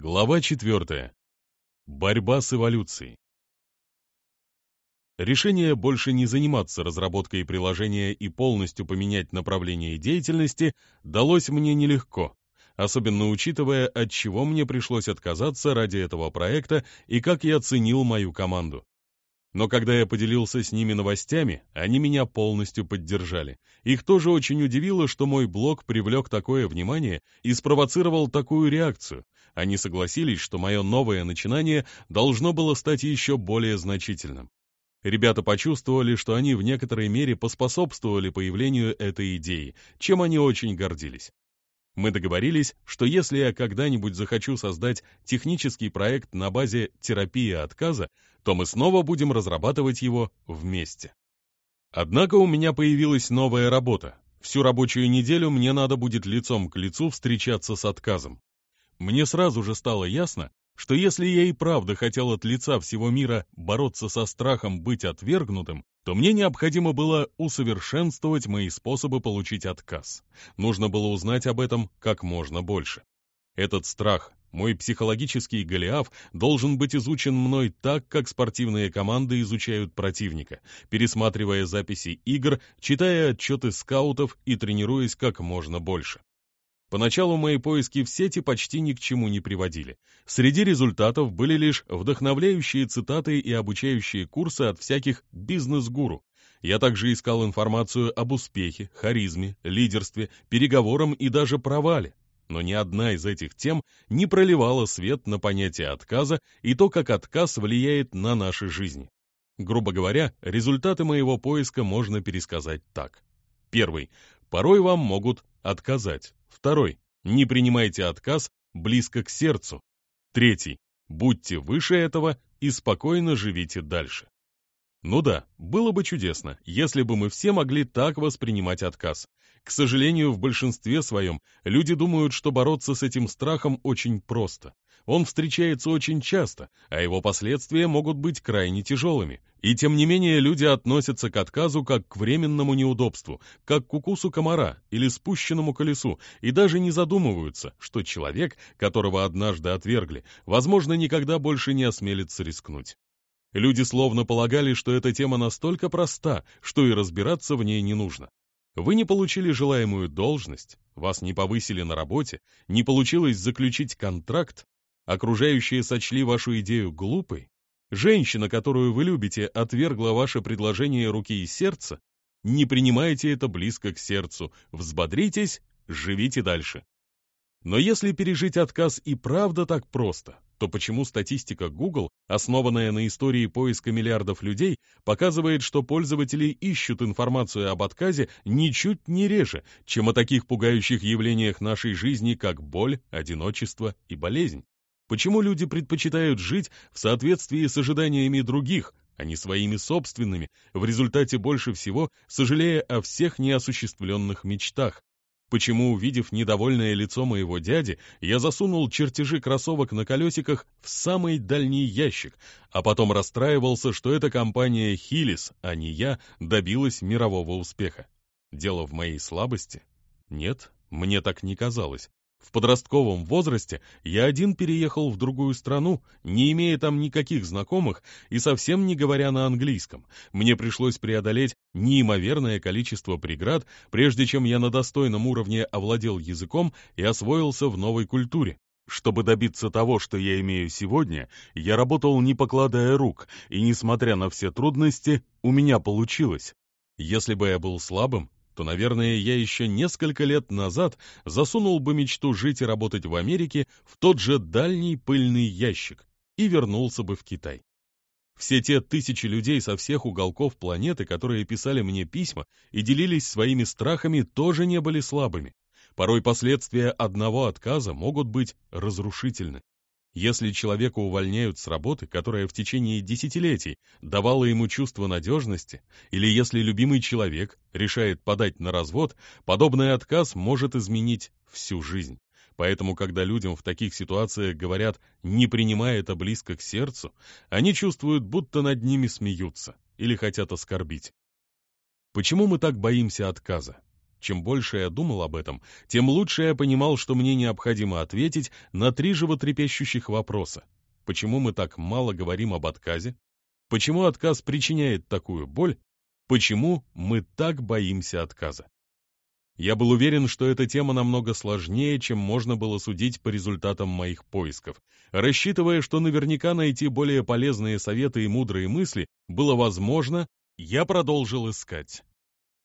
Глава 4. Борьба с эволюцией. Решение больше не заниматься разработкой приложения и полностью поменять направление деятельности далось мне нелегко, особенно учитывая, от чего мне пришлось отказаться ради этого проекта и как я ценил мою команду. Но когда я поделился с ними новостями, они меня полностью поддержали. Их тоже очень удивило, что мой блог привлек такое внимание и спровоцировал такую реакцию. Они согласились, что мое новое начинание должно было стать еще более значительным. Ребята почувствовали, что они в некоторой мере поспособствовали появлению этой идеи, чем они очень гордились. Мы договорились, что если я когда-нибудь захочу создать технический проект на базе терапии отказа, то мы снова будем разрабатывать его вместе. Однако у меня появилась новая работа. Всю рабочую неделю мне надо будет лицом к лицу встречаться с отказом. Мне сразу же стало ясно, что если я и правда хотел от лица всего мира бороться со страхом быть отвергнутым, то мне необходимо было усовершенствовать мои способы получить отказ. Нужно было узнать об этом как можно больше. Этот страх, мой психологический Голиаф, должен быть изучен мной так, как спортивные команды изучают противника, пересматривая записи игр, читая отчеты скаутов и тренируясь как можно больше. Поначалу мои поиски в сети почти ни к чему не приводили. Среди результатов были лишь вдохновляющие цитаты и обучающие курсы от всяких бизнес-гуру. Я также искал информацию об успехе, харизме, лидерстве, переговорам и даже провале. Но ни одна из этих тем не проливала свет на понятие отказа и то, как отказ влияет на наши жизни. Грубо говоря, результаты моего поиска можно пересказать так. Первый. Порой вам могут отказать. Второй. Не принимайте отказ близко к сердцу. Третий. Будьте выше этого и спокойно живите дальше. Ну да, было бы чудесно, если бы мы все могли так воспринимать отказ. К сожалению, в большинстве своем люди думают, что бороться с этим страхом очень просто. Он встречается очень часто, а его последствия могут быть крайне тяжелыми. И тем не менее люди относятся к отказу как к временному неудобству, как к укусу комара или спущенному колесу, и даже не задумываются, что человек, которого однажды отвергли, возможно, никогда больше не осмелится рискнуть. Люди словно полагали, что эта тема настолько проста, что и разбираться в ней не нужно. Вы не получили желаемую должность, вас не повысили на работе, не получилось заключить контракт, окружающие сочли вашу идею глупой, женщина, которую вы любите, отвергла ваше предложение руки и сердца, не принимайте это близко к сердцу, взбодритесь, живите дальше. Но если пережить отказ и правда так просто, то почему статистика Google, основанная на истории поиска миллиардов людей, показывает, что пользователи ищут информацию об отказе ничуть не реже, чем о таких пугающих явлениях нашей жизни, как боль, одиночество и болезнь? Почему люди предпочитают жить в соответствии с ожиданиями других, а не своими собственными, в результате больше всего сожалея о всех неосуществленных мечтах, почему, увидев недовольное лицо моего дяди, я засунул чертежи кроссовок на колесиках в самый дальний ящик, а потом расстраивался, что эта компания Хилис, а не я, добилась мирового успеха. Дело в моей слабости? Нет, мне так не казалось. В подростковом возрасте я один переехал в другую страну, не имея там никаких знакомых и совсем не говоря на английском. Мне пришлось преодолеть неимоверное количество преград, прежде чем я на достойном уровне овладел языком и освоился в новой культуре. Чтобы добиться того, что я имею сегодня, я работал не покладая рук, и, несмотря на все трудности, у меня получилось. Если бы я был слабым, то, наверное, я еще несколько лет назад засунул бы мечту жить и работать в Америке в тот же дальний пыльный ящик и вернулся бы в Китай. Все те тысячи людей со всех уголков планеты, которые писали мне письма и делились своими страхами, тоже не были слабыми. Порой последствия одного отказа могут быть разрушительны. Если человека увольняют с работы, которая в течение десятилетий давала ему чувство надежности, или если любимый человек решает подать на развод, подобный отказ может изменить всю жизнь. Поэтому, когда людям в таких ситуациях говорят «не принимая это близко к сердцу», они чувствуют, будто над ними смеются или хотят оскорбить. Почему мы так боимся отказа? Чем больше я думал об этом, тем лучше я понимал, что мне необходимо ответить на три животрепещущих вопроса. Почему мы так мало говорим об отказе? Почему отказ причиняет такую боль? Почему мы так боимся отказа? Я был уверен, что эта тема намного сложнее, чем можно было судить по результатам моих поисков. Рассчитывая, что наверняка найти более полезные советы и мудрые мысли было возможно, я продолжил искать.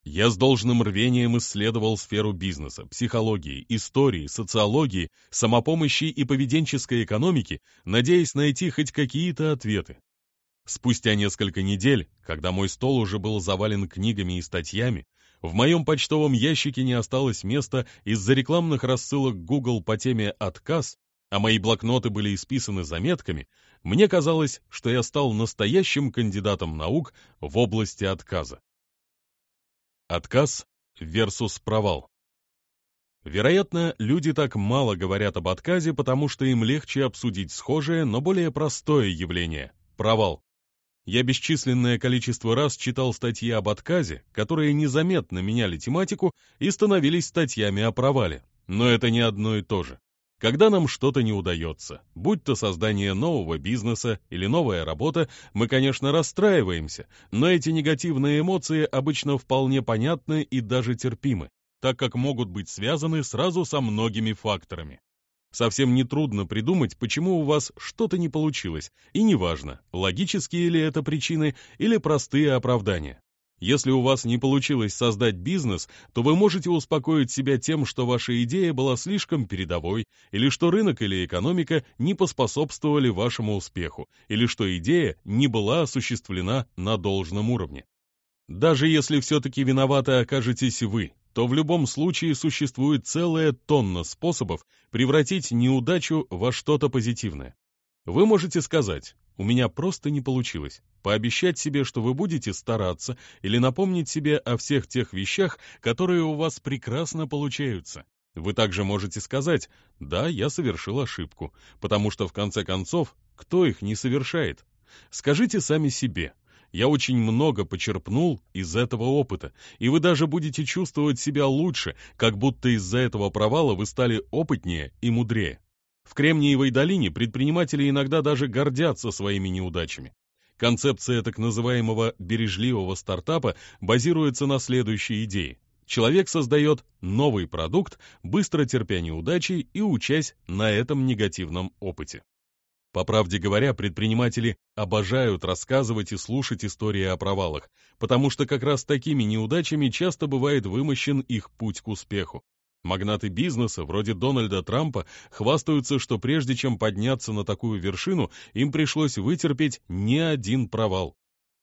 Я с должным рвением исследовал сферу бизнеса, психологии, истории, социологии, самопомощи и поведенческой экономики, надеясь найти хоть какие-то ответы. Спустя несколько недель, когда мой стол уже был завален книгами и статьями, в моем почтовом ящике не осталось места из-за рекламных рассылок Google по теме «Отказ», а мои блокноты были исписаны заметками, мне казалось, что я стал настоящим кандидатом наук в области отказа. Отказ versus провал. Вероятно, люди так мало говорят об отказе, потому что им легче обсудить схожее, но более простое явление – провал. Я бесчисленное количество раз читал статьи об отказе, которые незаметно меняли тематику и становились статьями о провале. Но это не одно и то же. Когда нам что-то не удается, будь то создание нового бизнеса или новая работа, мы, конечно, расстраиваемся, но эти негативные эмоции обычно вполне понятны и даже терпимы, так как могут быть связаны сразу со многими факторами. Совсем нетрудно придумать, почему у вас что-то не получилось, и неважно, логические ли это причины или простые оправдания. Если у вас не получилось создать бизнес, то вы можете успокоить себя тем, что ваша идея была слишком передовой, или что рынок или экономика не поспособствовали вашему успеху, или что идея не была осуществлена на должном уровне. Даже если все-таки виноваты окажетесь вы, то в любом случае существует целая тонна способов превратить неудачу во что-то позитивное. Вы можете сказать «у меня просто не получилось», пообещать себе, что вы будете стараться, или напомнить себе о всех тех вещах, которые у вас прекрасно получаются. Вы также можете сказать «да, я совершил ошибку», потому что в конце концов, кто их не совершает? Скажите сами себе я очень много почерпнул из этого опыта, и вы даже будете чувствовать себя лучше, как будто из-за этого провала вы стали опытнее и мудрее. В Кремниевой долине предприниматели иногда даже гордятся своими неудачами. Концепция так называемого бережливого стартапа базируется на следующей идее. Человек создает новый продукт, быстро терпя неудачи и учась на этом негативном опыте. По правде говоря, предприниматели обожают рассказывать и слушать истории о провалах, потому что как раз такими неудачами часто бывает вымощен их путь к успеху. Магнаты бизнеса, вроде Дональда Трампа, хвастаются, что прежде чем подняться на такую вершину, им пришлось вытерпеть не один провал.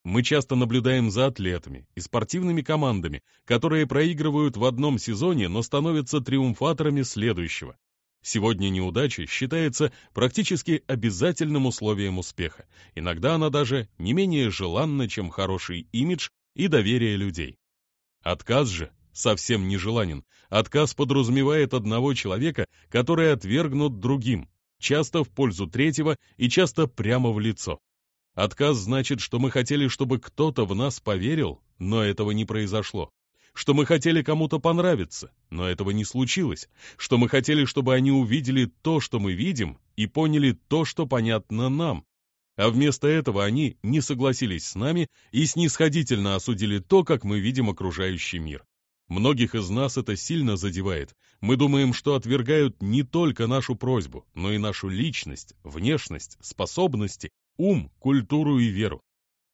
Мы часто наблюдаем за атлетами и спортивными командами, которые проигрывают в одном сезоне, но становятся триумфаторами следующего. Сегодня неудача считается практически обязательным условием успеха. Иногда она даже не менее желанна, чем хороший имидж и доверие людей. Отказ же совсем не желанен. Отказ подразумевает одного человека, который отвергнут другим, часто в пользу третьего и часто прямо в лицо. Отказ значит, что мы хотели, чтобы кто-то в нас поверил, но этого не произошло что мы хотели кому-то понравиться, но этого не случилось, что мы хотели, чтобы они увидели то, что мы видим, и поняли то, что понятно нам. А вместо этого они не согласились с нами и снисходительно осудили то, как мы видим окружающий мир. Многих из нас это сильно задевает. Мы думаем, что отвергают не только нашу просьбу, но и нашу личность, внешность, способности, ум, культуру и веру.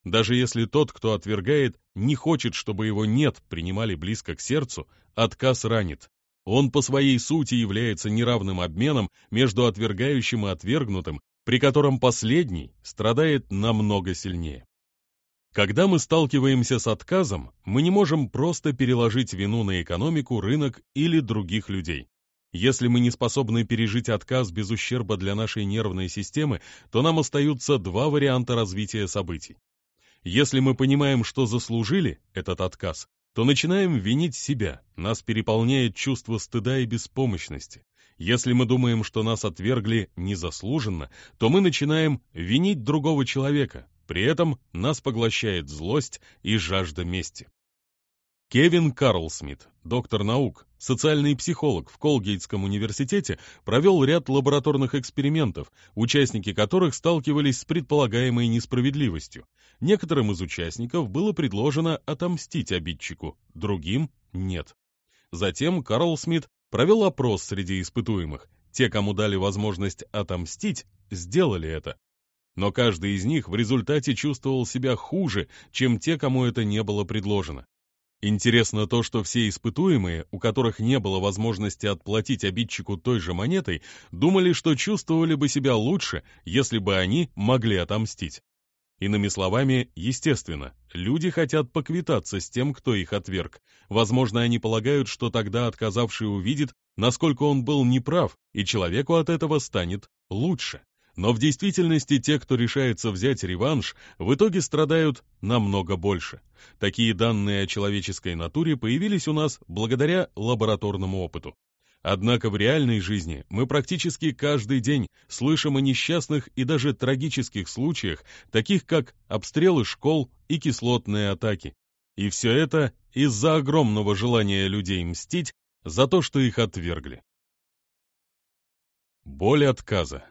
Даже если тот, кто отвергает, не хочет, чтобы его «нет» принимали близко к сердцу, отказ ранит. Он по своей сути является неравным обменом между отвергающим и отвергнутым, при котором последний страдает намного сильнее. Когда мы сталкиваемся с отказом, мы не можем просто переложить вину на экономику, рынок или других людей. Если мы не способны пережить отказ без ущерба для нашей нервной системы, то нам остаются два варианта развития событий. Если мы понимаем, что заслужили этот отказ, то начинаем винить себя, нас переполняет чувство стыда и беспомощности. Если мы думаем, что нас отвергли незаслуженно, то мы начинаем винить другого человека, при этом нас поглощает злость и жажда мести. Кевин Карлсмит, доктор наук, социальный психолог в Колгейтском университете, провел ряд лабораторных экспериментов, участники которых сталкивались с предполагаемой несправедливостью. Некоторым из участников было предложено отомстить обидчику, другим — нет. Затем Карл Смит провел опрос среди испытуемых. Те, кому дали возможность отомстить, сделали это. Но каждый из них в результате чувствовал себя хуже, чем те, кому это не было предложено. Интересно то, что все испытуемые, у которых не было возможности отплатить обидчику той же монетой, думали, что чувствовали бы себя лучше, если бы они могли отомстить. Иными словами, естественно, люди хотят поквитаться с тем, кто их отверг. Возможно, они полагают, что тогда отказавший увидит, насколько он был неправ, и человеку от этого станет лучше. Но в действительности те, кто решается взять реванш, в итоге страдают намного больше. Такие данные о человеческой натуре появились у нас благодаря лабораторному опыту. Однако в реальной жизни мы практически каждый день слышим о несчастных и даже трагических случаях, таких как обстрелы школ и кислотные атаки. И все это из-за огромного желания людей мстить за то, что их отвергли. Боль отказа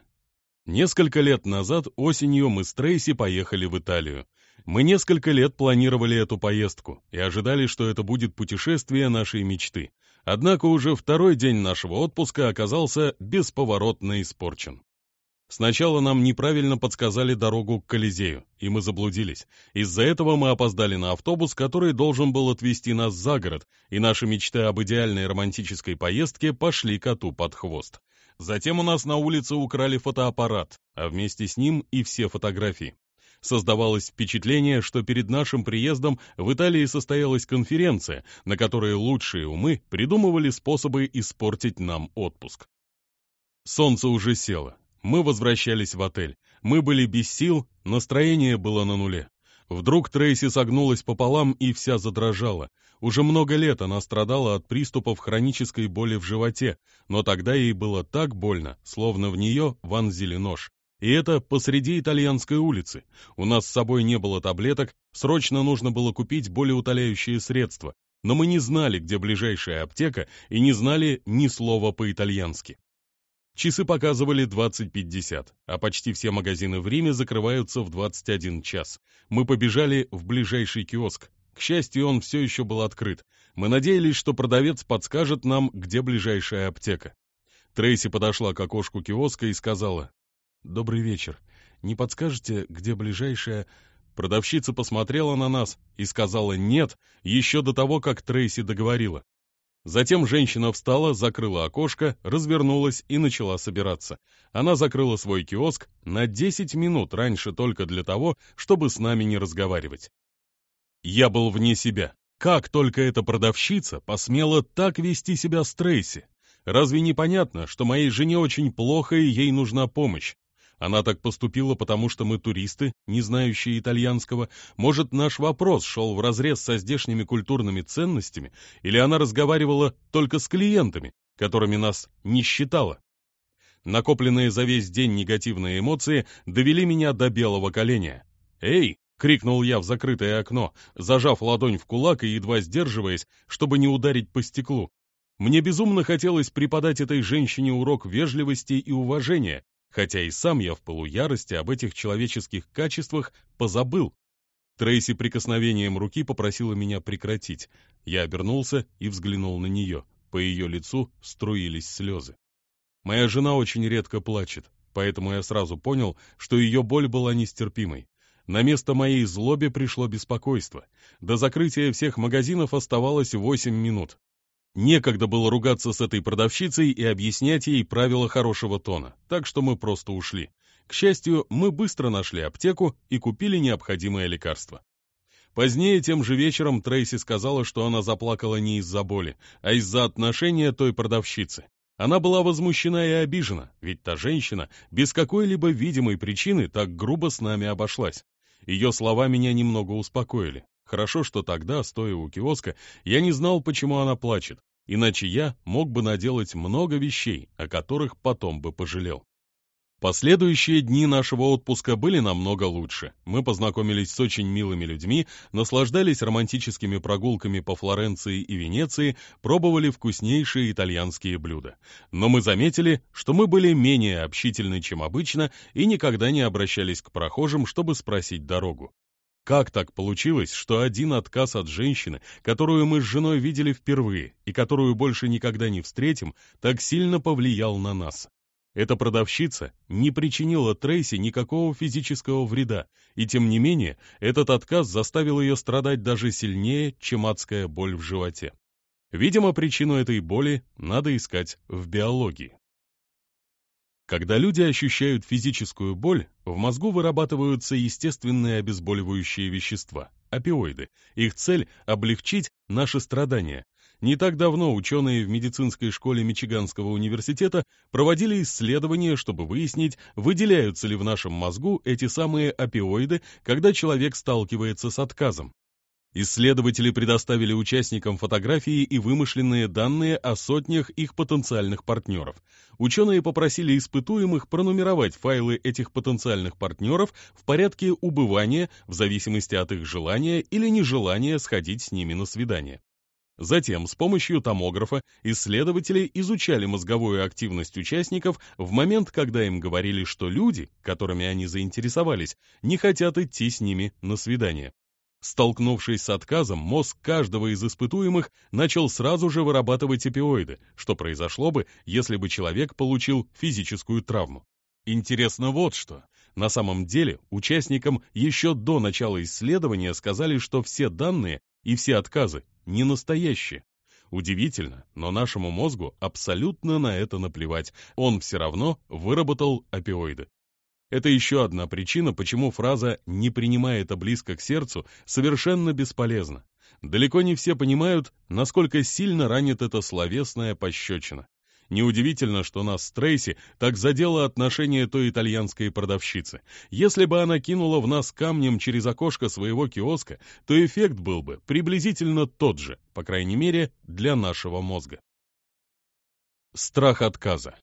Несколько лет назад осенью мы с Трейси поехали в Италию. Мы несколько лет планировали эту поездку и ожидали, что это будет путешествие нашей мечты. Однако уже второй день нашего отпуска оказался бесповоротно испорчен. Сначала нам неправильно подсказали дорогу к Колизею, и мы заблудились. Из-за этого мы опоздали на автобус, который должен был отвезти нас за город, и наши мечты об идеальной романтической поездке пошли коту под хвост. Затем у нас на улице украли фотоаппарат, а вместе с ним и все фотографии. Создавалось впечатление, что перед нашим приездом в Италии состоялась конференция, на которой лучшие умы придумывали способы испортить нам отпуск. Солнце уже село. Мы возвращались в отель. Мы были без сил, настроение было на нуле. Вдруг Трейси согнулась пополам и вся задрожала. Уже много лет она страдала от приступов хронической боли в животе, но тогда ей было так больно, словно в нее вонзили нож. И это посреди итальянской улицы. У нас с собой не было таблеток, срочно нужно было купить болеутоляющие средства, но мы не знали, где ближайшая аптека, и не знали ни слова по-итальянски. Часы показывали 20.50, а почти все магазины в Риме закрываются в 21 час. Мы побежали в ближайший киоск. К счастью, он все еще был открыт. Мы надеялись, что продавец подскажет нам, где ближайшая аптека. Трейси подошла к окошку киоска и сказала, «Добрый вечер. Не подскажете, где ближайшая...» Продавщица посмотрела на нас и сказала «нет» еще до того, как Трейси договорила. Затем женщина встала, закрыла окошко, развернулась и начала собираться. Она закрыла свой киоск на 10 минут раньше только для того, чтобы с нами не разговаривать. Я был вне себя. Как только эта продавщица посмела так вести себя с Трейси? Разве не понятно, что моей жене очень плохо и ей нужна помощь? Она так поступила, потому что мы туристы, не знающие итальянского. Может, наш вопрос шел вразрез со здешними культурными ценностями, или она разговаривала только с клиентами, которыми нас не считала? Накопленные за весь день негативные эмоции довели меня до белого коленя. «Эй, — крикнул я в закрытое окно, зажав ладонь в кулак и едва сдерживаясь, чтобы не ударить по стеклу. Мне безумно хотелось преподать этой женщине урок вежливости и уважения, хотя и сам я в полуярости об этих человеческих качествах позабыл. Трейси прикосновением руки попросила меня прекратить. Я обернулся и взглянул на нее. По ее лицу струились слезы. Моя жена очень редко плачет, поэтому я сразу понял, что ее боль была нестерпимой. На место моей злобе пришло беспокойство. До закрытия всех магазинов оставалось 8 минут. Некогда было ругаться с этой продавщицей и объяснять ей правила хорошего тона, так что мы просто ушли. К счастью, мы быстро нашли аптеку и купили необходимое лекарство. Позднее тем же вечером Трейси сказала, что она заплакала не из-за боли, а из-за отношения той продавщицы. Она была возмущена и обижена, ведь та женщина без какой-либо видимой причины так грубо с нами обошлась. Ее слова меня немного успокоили. Хорошо, что тогда, стоя у киоска, я не знал, почему она плачет, иначе я мог бы наделать много вещей, о которых потом бы пожалел. Последующие дни нашего отпуска были намного лучше. Мы познакомились с очень милыми людьми, наслаждались романтическими прогулками по Флоренции и Венеции, пробовали вкуснейшие итальянские блюда. Но мы заметили, что мы были менее общительны, чем обычно, и никогда не обращались к прохожим, чтобы спросить дорогу. Как так получилось, что один отказ от женщины, которую мы с женой видели впервые и которую больше никогда не встретим, так сильно повлиял на нас? Эта продавщица не причинила Трейси никакого физического вреда, и тем не менее этот отказ заставил ее страдать даже сильнее, чем адская боль в животе. Видимо, причину этой боли надо искать в биологии. Когда люди ощущают физическую боль, в мозгу вырабатываются естественные обезболивающие вещества – опиоиды. Их цель – облегчить наши страдания, не так давно ученые в медицинской школе Мичиганского университета проводили исследования, чтобы выяснить, выделяются ли в нашем мозгу эти самые опиоиды, когда человек сталкивается с отказом. Исследователи предоставили участникам фотографии и вымышленные данные о сотнях их потенциальных партнеров. Ученые попросили испытуемых пронумеровать файлы этих потенциальных партнеров в порядке убывания в зависимости от их желания или нежелания сходить с ними на свидание. Затем с помощью томографа исследователи изучали мозговую активность участников в момент, когда им говорили, что люди, которыми они заинтересовались, не хотят идти с ними на свидание. Столкнувшись с отказом, мозг каждого из испытуемых начал сразу же вырабатывать опиоиды, что произошло бы, если бы человек получил физическую травму. Интересно вот что. На самом деле, участникам еще до начала исследования сказали, что все данные и все отказы не настоящие. Удивительно, но нашему мозгу абсолютно на это наплевать. Он все равно выработал опиоиды. Это еще одна причина, почему фраза «не принимай это близко к сердцу» совершенно бесполезна. Далеко не все понимают, насколько сильно ранит эта словесная пощечина. Неудивительно, что нас с Трейси так задело отношение той итальянской продавщицы. Если бы она кинула в нас камнем через окошко своего киоска, то эффект был бы приблизительно тот же, по крайней мере, для нашего мозга. Страх отказа.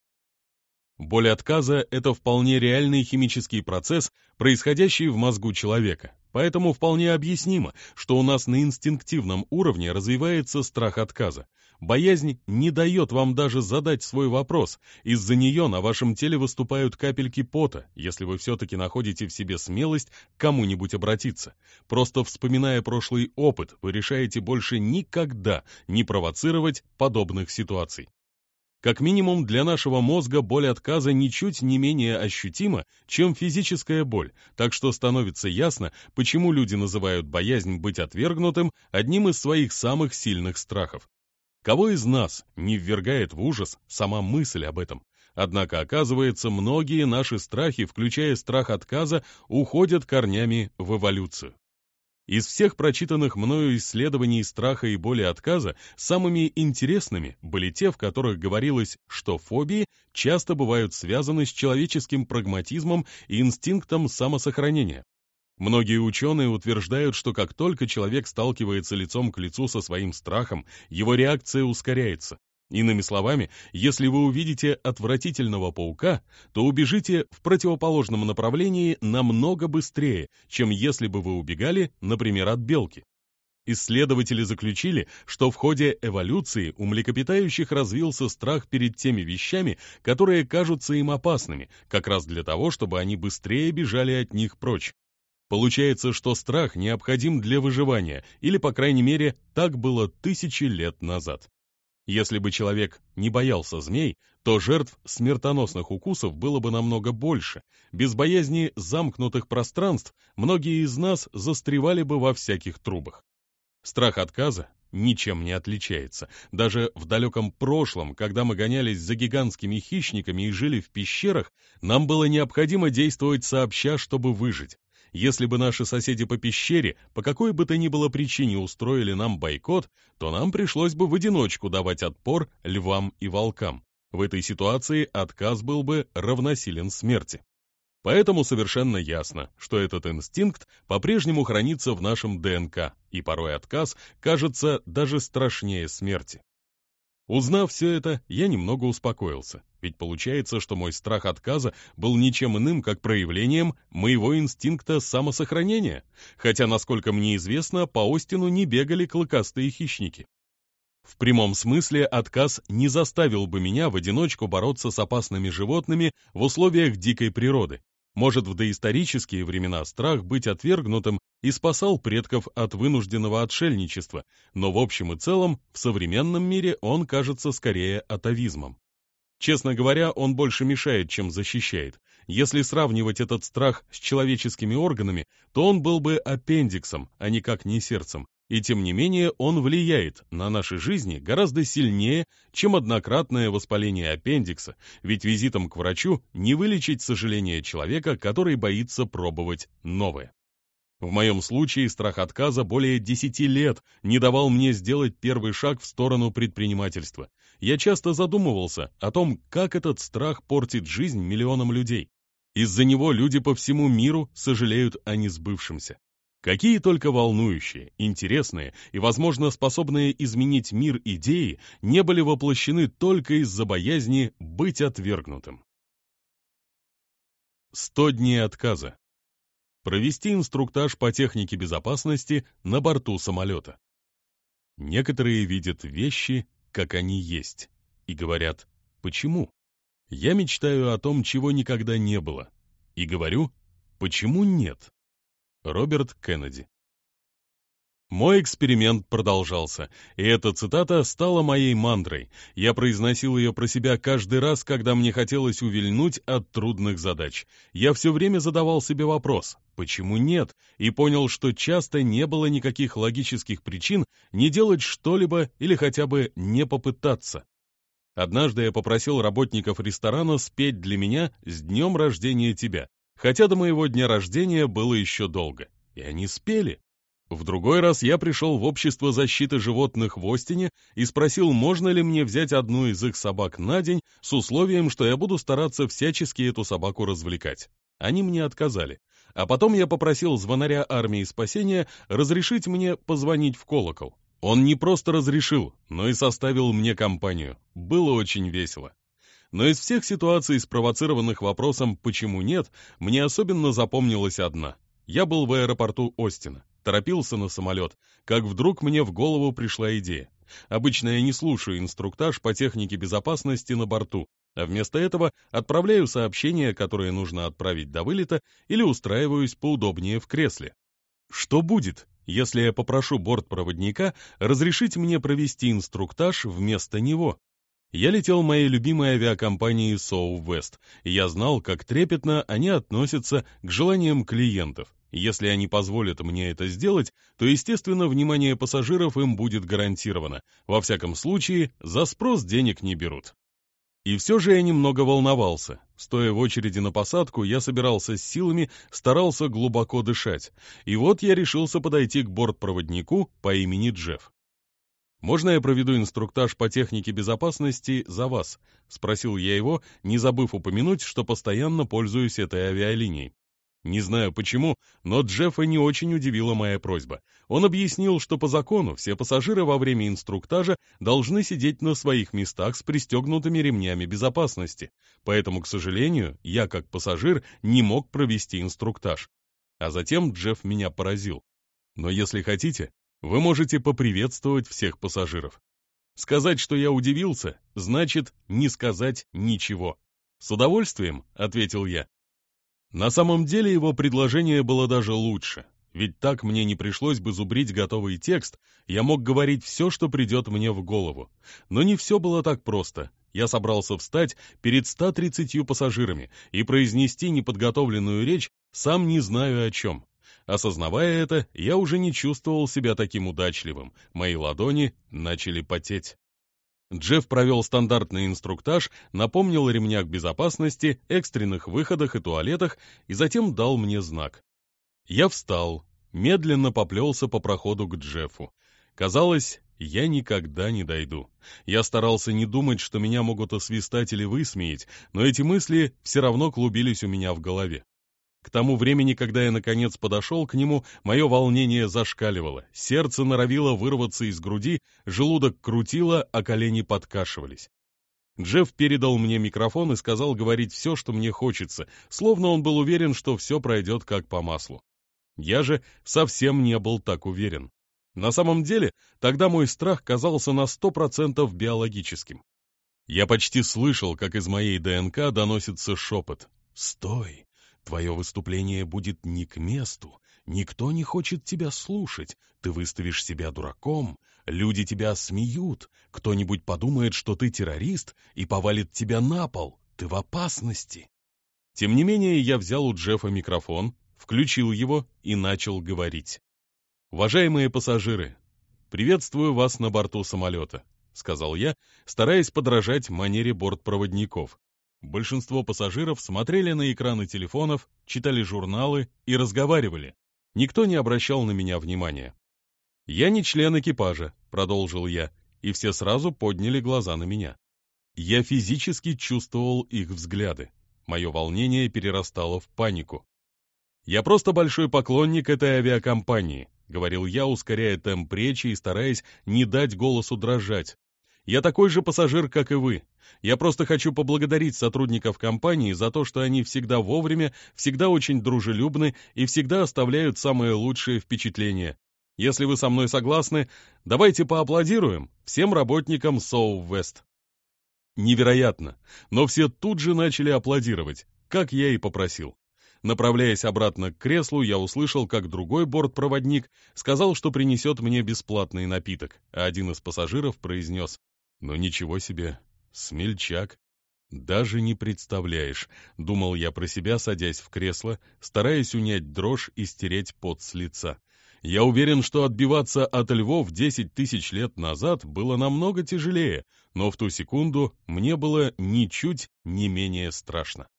Боль отказа – это вполне реальный химический процесс, происходящий в мозгу человека. Поэтому вполне объяснимо, что у нас на инстинктивном уровне развивается страх отказа. Боязнь не дает вам даже задать свой вопрос. Из-за нее на вашем теле выступают капельки пота, если вы все-таки находите в себе смелость к кому-нибудь обратиться. Просто вспоминая прошлый опыт, вы решаете больше никогда не провоцировать подобных ситуаций. Как минимум для нашего мозга боль отказа ничуть не менее ощутима, чем физическая боль, так что становится ясно, почему люди называют боязнь быть отвергнутым одним из своих самых сильных страхов. Кого из нас не ввергает в ужас сама мысль об этом? Однако, оказывается, многие наши страхи, включая страх отказа, уходят корнями в эволюцию. Из всех прочитанных мною исследований страха и боли отказа самыми интересными были те, в которых говорилось, что фобии часто бывают связаны с человеческим прагматизмом и инстинктом самосохранения. Многие ученые утверждают, что как только человек сталкивается лицом к лицу со своим страхом, его реакция ускоряется. Иными словами, если вы увидите отвратительного паука, то убежите в противоположном направлении намного быстрее, чем если бы вы убегали, например, от белки. Исследователи заключили, что в ходе эволюции у млекопитающих развился страх перед теми вещами, которые кажутся им опасными, как раз для того, чтобы они быстрее бежали от них прочь. Получается, что страх необходим для выживания, или, по крайней мере, так было тысячи лет назад. Если бы человек не боялся змей, то жертв смертоносных укусов было бы намного больше. Без боязни замкнутых пространств многие из нас застревали бы во всяких трубах. Страх отказа ничем не отличается. Даже в далеком прошлом, когда мы гонялись за гигантскими хищниками и жили в пещерах, нам было необходимо действовать сообща, чтобы выжить. Если бы наши соседи по пещере по какой бы то ни было причине устроили нам бойкот, то нам пришлось бы в одиночку давать отпор львам и волкам. В этой ситуации отказ был бы равносилен смерти. Поэтому совершенно ясно, что этот инстинкт по-прежнему хранится в нашем ДНК, и порой отказ кажется даже страшнее смерти. Узнав все это, я немного успокоился. Ведь получается, что мой страх отказа был ничем иным, как проявлением моего инстинкта самосохранения, хотя, насколько мне известно, по Остину не бегали клыкастые хищники. В прямом смысле отказ не заставил бы меня в одиночку бороться с опасными животными в условиях дикой природы. Может, в доисторические времена страх быть отвергнутым и спасал предков от вынужденного отшельничества, но в общем и целом в современном мире он кажется скорее атовизмом. Честно говоря, он больше мешает, чем защищает. Если сравнивать этот страх с человеческими органами, то он был бы аппендиксом, а никак не сердцем. И тем не менее он влияет на наши жизни гораздо сильнее, чем однократное воспаление аппендикса, ведь визитом к врачу не вылечить сожаление человека, который боится пробовать новое. В моем случае страх отказа более 10 лет не давал мне сделать первый шаг в сторону предпринимательства. Я часто задумывался о том, как этот страх портит жизнь миллионам людей. Из-за него люди по всему миру сожалеют о несбывшемся. Какие только волнующие, интересные и, возможно, способные изменить мир идеи не были воплощены только из-за боязни быть отвергнутым. 100 дней отказа провести инструктаж по технике безопасности на борту самолета. Некоторые видят вещи, как они есть, и говорят «почему?». Я мечтаю о том, чего никогда не было, и говорю «почему нет?». Роберт Кеннеди мой эксперимент продолжался, и эта цитата стала моей мантрой. Я произносил ее про себя каждый раз, когда мне хотелось увильнуть от трудных задач. Я все время задавал себе вопрос «почему нет?» и понял, что часто не было никаких логических причин не делать что-либо или хотя бы не попытаться. Однажды я попросил работников ресторана спеть для меня «С днем рождения тебя», хотя до моего дня рождения было еще долго. И они спели. В другой раз я пришел в общество защиты животных в Остине и спросил, можно ли мне взять одну из их собак на день с условием, что я буду стараться всячески эту собаку развлекать. Они мне отказали. А потом я попросил звонаря армии спасения разрешить мне позвонить в колокол. Он не просто разрешил, но и составил мне компанию. Было очень весело. Но из всех ситуаций, спровоцированных вопросом «почему нет?», мне особенно запомнилась одна. Я был в аэропорту Остина торопился на самолет, как вдруг мне в голову пришла идея. Обычно я не слушаю инструктаж по технике безопасности на борту, а вместо этого отправляю сообщения, которые нужно отправить до вылета, или устраиваюсь поудобнее в кресле. Что будет, если я попрошу бортпроводника разрешить мне провести инструктаж вместо него? Я летел моей любимой авиакомпанией Southwest, и я знал, как трепетно они относятся к желаниям клиентов. Если они позволят мне это сделать, то, естественно, внимание пассажиров им будет гарантировано. Во всяком случае, за спрос денег не берут. И все же я немного волновался. Стоя в очереди на посадку, я собирался с силами, старался глубоко дышать. И вот я решился подойти к бортпроводнику по имени Джефф. «Можно я проведу инструктаж по технике безопасности за вас?» — спросил я его, не забыв упомянуть, что постоянно пользуюсь этой авиалинией. Не знаю почему, но Джеффа не очень удивила моя просьба. Он объяснил, что по закону все пассажиры во время инструктажа должны сидеть на своих местах с пристегнутыми ремнями безопасности, поэтому, к сожалению, я как пассажир не мог провести инструктаж. А затем Джефф меня поразил. Но если хотите, вы можете поприветствовать всех пассажиров. Сказать, что я удивился, значит не сказать ничего. С удовольствием, ответил я. На самом деле его предложение было даже лучше, ведь так мне не пришлось бы зубрить готовый текст, я мог говорить все, что придет мне в голову. Но не все было так просто. Я собрался встать перед 130 пассажирами и произнести неподготовленную речь, сам не знаю о чем. Осознавая это, я уже не чувствовал себя таким удачливым. Мои ладони начали потеть. Джефф провел стандартный инструктаж, напомнил о ремнях безопасности, экстренных выходах и туалетах, и затем дал мне знак. Я встал, медленно поплелся по проходу к Джеффу. Казалось, я никогда не дойду. Я старался не думать, что меня могут освистать или высмеять, но эти мысли все равно клубились у меня в голове. К тому времени, когда я наконец подошел к нему, мое волнение зашкаливало, сердце норовило вырваться из груди, желудок крутило, а колени подкашивались. Джефф передал мне микрофон и сказал говорить все, что мне хочется, словно он был уверен, что все пройдет как по маслу. Я же совсем не был так уверен. На самом деле, тогда мой страх казался на сто процентов биологическим. Я почти слышал, как из моей ДНК доносится шепот. «Стой! Твое выступление будет не к месту. Никто не хочет тебя слушать. Ты выставишь себя дураком. Люди тебя смеют. Кто-нибудь подумает, что ты террорист, и повалит тебя на пол. Ты в опасности. Тем не менее, я взял у Джеффа микрофон, включил его и начал говорить. «Уважаемые пассажиры, приветствую вас на борту самолета», — сказал я, стараясь подражать манере бортпроводников. Большинство пассажиров смотрели на экраны телефонов, читали журналы и разговаривали. Никто не обращал на меня внимания. «Я не член экипажа», — продолжил я, и все сразу подняли глаза на меня. Я физически чувствовал их взгляды. Мое волнение перерастало в панику. «Я просто большой поклонник этой авиакомпании», — говорил я, ускоряя темп речи и стараясь не дать голосу дрожать. «Я такой же пассажир, как и вы. Я просто хочу поблагодарить сотрудников компании за то, что они всегда вовремя, всегда очень дружелюбны и всегда оставляют самые лучшие впечатления. Если вы со мной согласны, давайте поаплодируем всем работникам Соу Вест. Невероятно, но все тут же начали аплодировать, как я и попросил. Направляясь обратно к креслу, я услышал, как другой бортпроводник сказал, что принесет мне бесплатный напиток, а один из пассажиров произнес «Ну ничего себе, смельчак». «Даже не представляешь», — думал я про себя, садясь в кресло, стараясь унять дрожь и стереть пот с лица. Я уверен, что отбиваться от львов 10 тысяч лет назад было намного тяжелее, но в ту секунду мне было ничуть не менее страшно.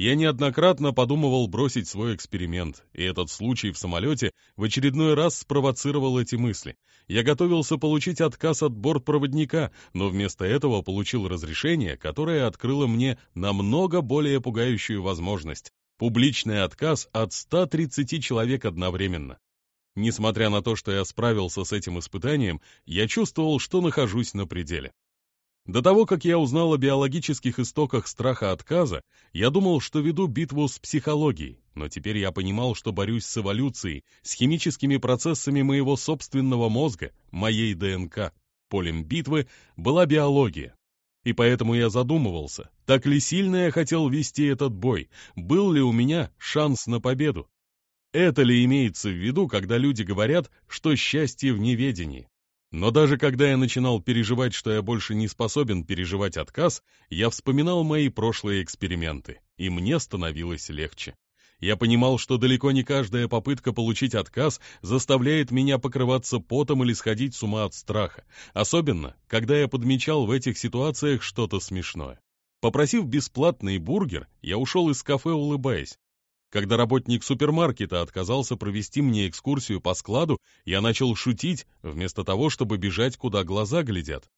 Я неоднократно подумывал бросить свой эксперимент, и этот случай в самолете в очередной раз спровоцировал эти мысли. Я готовился получить отказ от бортпроводника, но вместо этого получил разрешение, которое открыло мне намного более пугающую возможность — публичный отказ от 130 человек одновременно. Несмотря на то, что я справился с этим испытанием, я чувствовал, что нахожусь на пределе. До того, как я узнал о биологических истоках страха отказа, я думал, что веду битву с психологией, но теперь я понимал, что борюсь с эволюцией, с химическими процессами моего собственного мозга, моей ДНК. Полем битвы была биология. И поэтому я задумывался, так ли сильно я хотел вести этот бой, был ли у меня шанс на победу. Это ли имеется в виду, когда люди говорят, что счастье в неведении? Но даже когда я начинал переживать, что я больше не способен переживать отказ, я вспоминал мои прошлые эксперименты, и мне становилось легче. Я понимал, что далеко не каждая попытка получить отказ заставляет меня покрываться потом или сходить с ума от страха, особенно, когда я подмечал в этих ситуациях что-то смешное. Попросив бесплатный бургер, я ушел из кафе, улыбаясь. Когда работник супермаркета отказался провести мне экскурсию по складу, я начал шутить, вместо того, чтобы бежать, куда глаза глядят.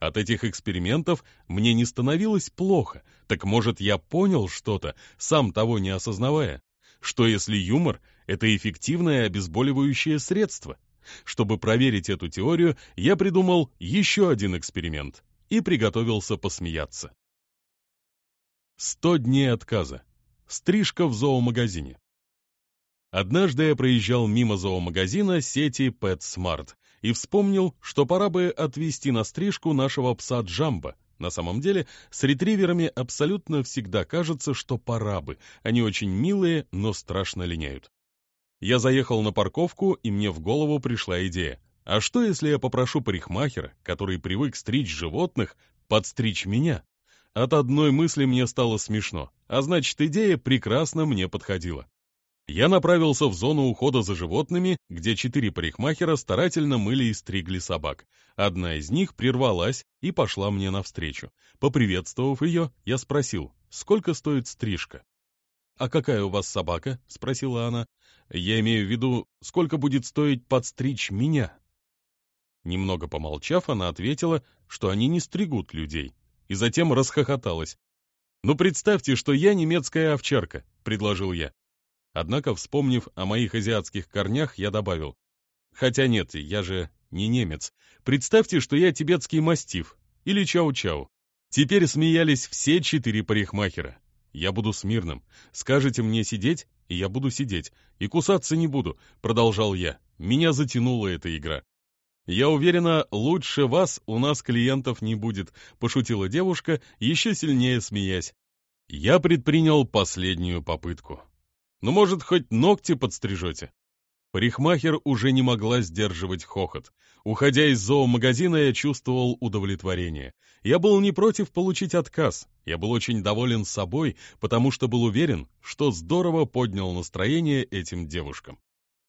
От этих экспериментов мне не становилось плохо, так может я понял что-то, сам того не осознавая? Что если юмор — это эффективное обезболивающее средство? Чтобы проверить эту теорию, я придумал еще один эксперимент и приготовился посмеяться. Сто дней отказа. Стрижка в зоомагазине. Однажды я проезжал мимо зоомагазина сети PetSmart и вспомнил, что пора бы отвезти на стрижку нашего пса Джамба. На самом деле, с ретриверами абсолютно всегда кажется, что пора бы. Они очень милые, но страшно линяют. Я заехал на парковку, и мне в голову пришла идея. А что, если я попрошу парикмахера, который привык стричь животных, подстричь меня? От одной мысли мне стало смешно, а значит, идея прекрасно мне подходила. Я направился в зону ухода за животными, где четыре парикмахера старательно мыли и стригли собак. Одна из них прервалась и пошла мне навстречу. Поприветствовав ее, я спросил, сколько стоит стрижка? «А какая у вас собака?» — спросила она. «Я имею в виду, сколько будет стоить подстричь меня?» Немного помолчав, она ответила, что они не стригут людей и затем расхохоталась. «Ну, представьте, что я немецкая овчарка», — предложил я. Однако, вспомнив о моих азиатских корнях, я добавил. «Хотя нет, я же не немец. Представьте, что я тибетский мастиф или чау-чау. Теперь смеялись все четыре парикмахера. Я буду смирным. Скажете мне сидеть, и я буду сидеть. И кусаться не буду, продолжал я. Меня затянула эта игра. «Я уверена, лучше вас у нас клиентов не будет», — пошутила девушка, еще сильнее смеясь. Я предпринял последнюю попытку. «Ну, может, хоть ногти подстрижете?» Парикмахер уже не могла сдерживать хохот. Уходя из зоомагазина, я чувствовал удовлетворение. Я был не против получить отказ. Я был очень доволен собой, потому что был уверен, что здорово поднял настроение этим девушкам.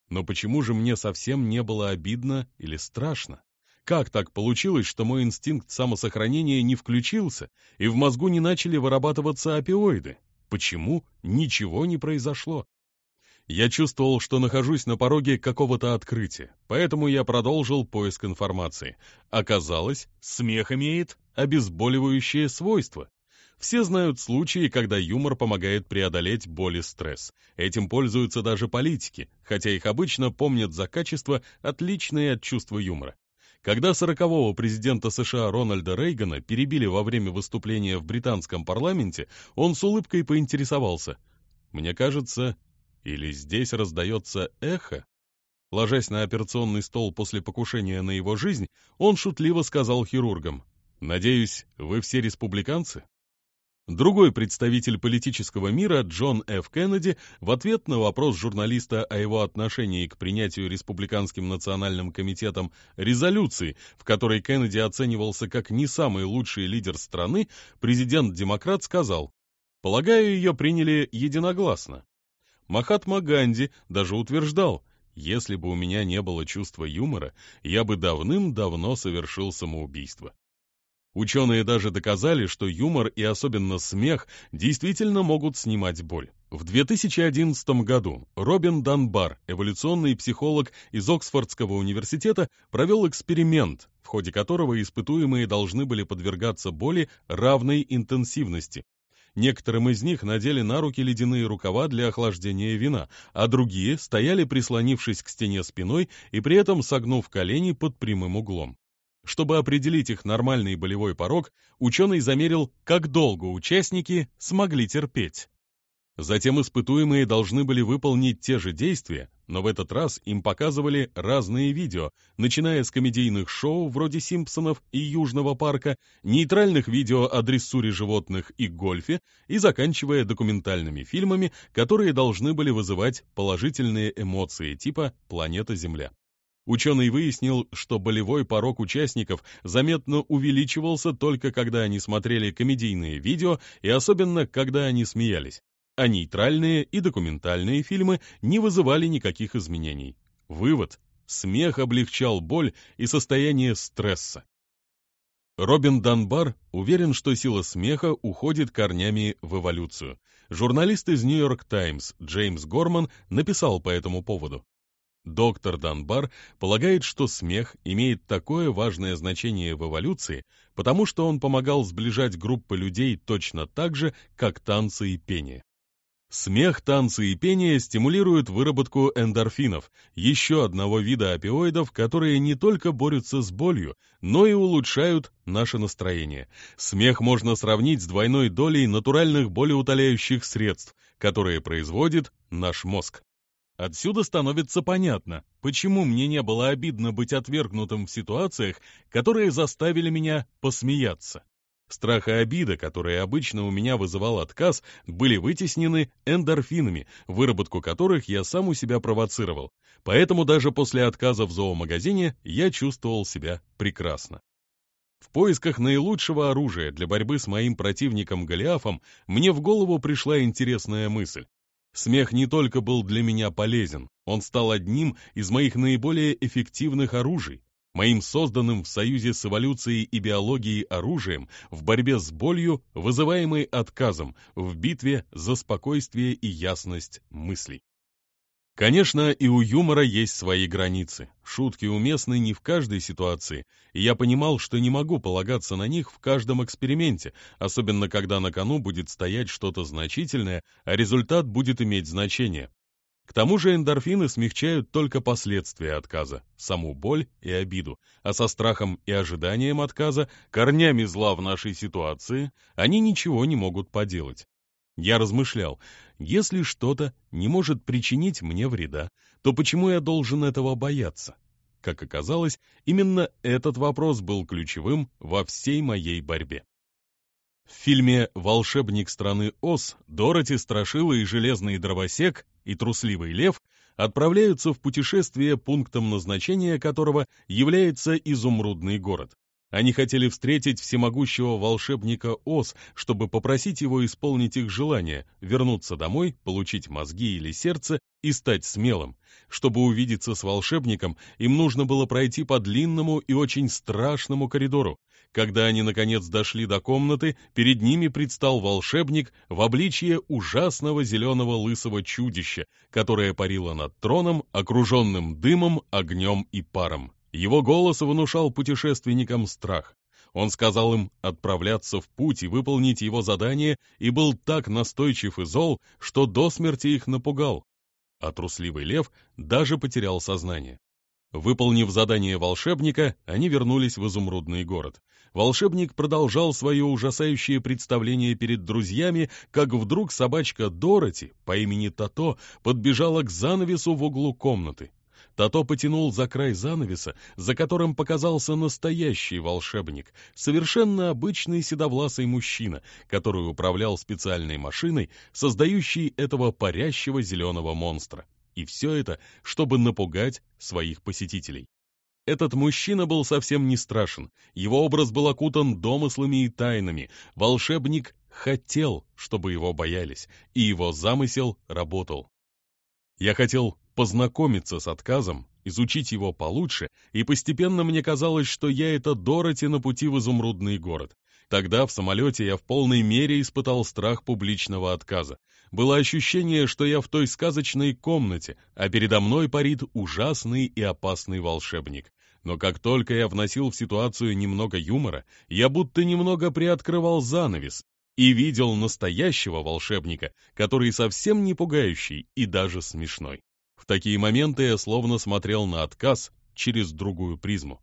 Но почему же мне совсем не было обидно или страшно? Как так получилось, что мой инстинкт самосохранения не включился, и в мозгу не начали вырабатываться опиоиды? Почему ничего не произошло? Я чувствовал, что нахожусь на пороге какого-то открытия, поэтому я продолжил поиск информации. Оказалось, смех имеет обезболивающее свойство. Все знают случаи, когда юмор помогает преодолеть боль и стресс. Этим пользуются даже политики, хотя их обычно помнят за качество, отличные от чувства юмора. Когда сорокового президента США Рональда Рейгана перебили во время выступления в британском парламенте, он с улыбкой поинтересовался. «Мне кажется, или здесь раздается эхо?» Ложась на операционный стол после покушения на его жизнь, он шутливо сказал хирургам, «Надеюсь, вы все республиканцы?» Другой представитель политического мира, Джон Ф. Кеннеди, в ответ на вопрос журналиста о его отношении к принятию Республиканским национальным комитетом резолюции, в которой Кеннеди оценивался как не самый лучший лидер страны, президент-демократ сказал, «Полагаю, ее приняли единогласно». Махатма Ганди даже утверждал, «Если бы у меня не было чувства юмора, я бы давным-давно совершил самоубийство». Ученые даже доказали, что юмор и особенно смех действительно могут снимать боль. В 2011 году Робин Данбар, эволюционный психолог из Оксфордского университета, провел эксперимент, в ходе которого испытуемые должны были подвергаться боли равной интенсивности. Некоторым из них надели на руки ледяные рукава для охлаждения вина, а другие стояли прислонившись к стене спиной и при этом согнув колени под прямым углом. Чтобы определить их нормальный болевой порог, ученый замерил, как долго участники смогли терпеть. Затем испытуемые должны были выполнить те же действия, но в этот раз им показывали разные видео, начиная с комедийных шоу вроде «Симпсонов» и «Южного парка», нейтральных видео о дрессуре животных и гольфе и заканчивая документальными фильмами, которые должны были вызывать положительные эмоции типа «Планета Земля». Ученый выяснил, что болевой порог участников заметно увеличивался только когда они смотрели комедийные видео и особенно когда они смеялись, а нейтральные и документальные фильмы не вызывали никаких изменений. Вывод – смех облегчал боль и состояние стресса. Робин Данбар уверен, что сила смеха уходит корнями в эволюцию. Журналист из «Нью-Йорк Таймс» Джеймс Горман написал по этому поводу. Доктор Данбар полагает, что смех имеет такое важное значение в эволюции, потому что он помогал сближать группы людей точно так же, как танцы и пение. Смех, танцы и пение стимулируют выработку эндорфинов, еще одного вида опиоидов, которые не только борются с болью, но и улучшают наше настроение. Смех можно сравнить с двойной долей натуральных болеутоляющих средств, которые производит наш мозг. Отсюда становится понятно, почему мне не было обидно быть отвергнутым в ситуациях, которые заставили меня посмеяться. Страх и обида, которые обычно у меня вызывал отказ, были вытеснены эндорфинами, выработку которых я сам у себя провоцировал. Поэтому даже после отказа в зоомагазине я чувствовал себя прекрасно. В поисках наилучшего оружия для борьбы с моим противником Голиафом мне в голову пришла интересная мысль. Смех не только был для меня полезен, он стал одним из моих наиболее эффективных оружий, моим созданным в союзе с эволюцией и биологией оружием в борьбе с болью, вызываемой отказом, в битве за спокойствие и ясность мыслей. Конечно, и у юмора есть свои границы. Шутки уместны не в каждой ситуации, и я понимал, что не могу полагаться на них в каждом эксперименте, особенно когда на кону будет стоять что-то значительное, а результат будет иметь значение. К тому же эндорфины смягчают только последствия отказа, саму боль и обиду, а со страхом и ожиданием отказа, корнями зла в нашей ситуации, они ничего не могут поделать. Я размышлял, если что-то не может причинить мне вреда, то почему я должен этого бояться? Как оказалось, именно этот вопрос был ключевым во всей моей борьбе. В фильме «Волшебник страны Оз» Дороти, Страшила и Железный Дровосек и Трусливый Лев отправляются в путешествие, пунктом назначения которого является изумрудный город. Они хотели встретить всемогущего волшебника Оз, чтобы попросить его исполнить их желание, вернуться домой, получить мозги или сердце и стать смелым. Чтобы увидеться с волшебником, им нужно было пройти по длинному и очень страшному коридору. Когда они, наконец, дошли до комнаты, перед ними предстал волшебник в обличье ужасного зеленого лысого чудища, которое парило над троном, окруженным дымом, огнем и паром. Его голос внушал путешественникам страх. Он сказал им отправляться в путь и выполнить его задание, и был так настойчив и зол, что до смерти их напугал. А трусливый лев даже потерял сознание. Выполнив задание волшебника, они вернулись в изумрудный город. Волшебник продолжал свое ужасающее представление перед друзьями, как вдруг собачка Дороти по имени Тато подбежала к занавесу в углу комнаты. Тато потянул за край занавеса, за которым показался настоящий волшебник, совершенно обычный седовласый мужчина, который управлял специальной машиной, создающей этого парящего зеленого монстра. И все это, чтобы напугать своих посетителей. Этот мужчина был совсем не страшен, его образ был окутан домыслами и тайнами, волшебник хотел, чтобы его боялись, и его замысел работал. Я хотел познакомиться с отказом, изучить его получше, и постепенно мне казалось, что я это Дороти на пути в изумрудный город. Тогда в самолете я в полной мере испытал страх публичного отказа. Было ощущение, что я в той сказочной комнате, а передо мной парит ужасный и опасный волшебник. Но как только я вносил в ситуацию немного юмора, я будто немного приоткрывал занавес и видел настоящего волшебника, который совсем не пугающий и даже смешной. В такие моменты я словно смотрел на отказ через другую призму.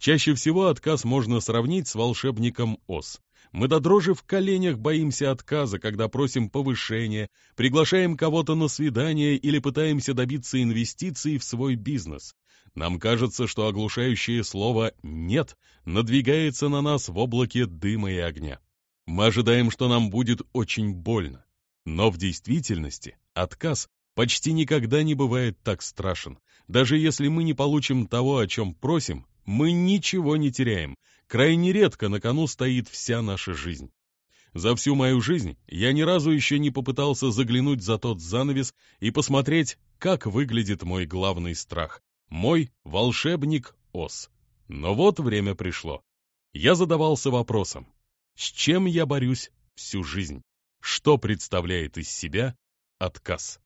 Чаще всего отказ можно сравнить с волшебником Оз. Мы до дрожи в коленях боимся отказа, когда просим повышения, приглашаем кого-то на свидание или пытаемся добиться инвестиций в свой бизнес. Нам кажется, что оглушающее слово «нет» надвигается на нас в облаке дыма и огня. Мы ожидаем, что нам будет очень больно. Но в действительности отказ почти никогда не бывает так страшен. Даже если мы не получим того, о чем просим, мы ничего не теряем. Крайне редко на кону стоит вся наша жизнь. За всю мою жизнь я ни разу еще не попытался заглянуть за тот занавес и посмотреть, как выглядит мой главный страх. Мой волшебник Ос. Но вот время пришло. Я задавался вопросом, с чем я борюсь всю жизнь? Что представляет из себя отказ?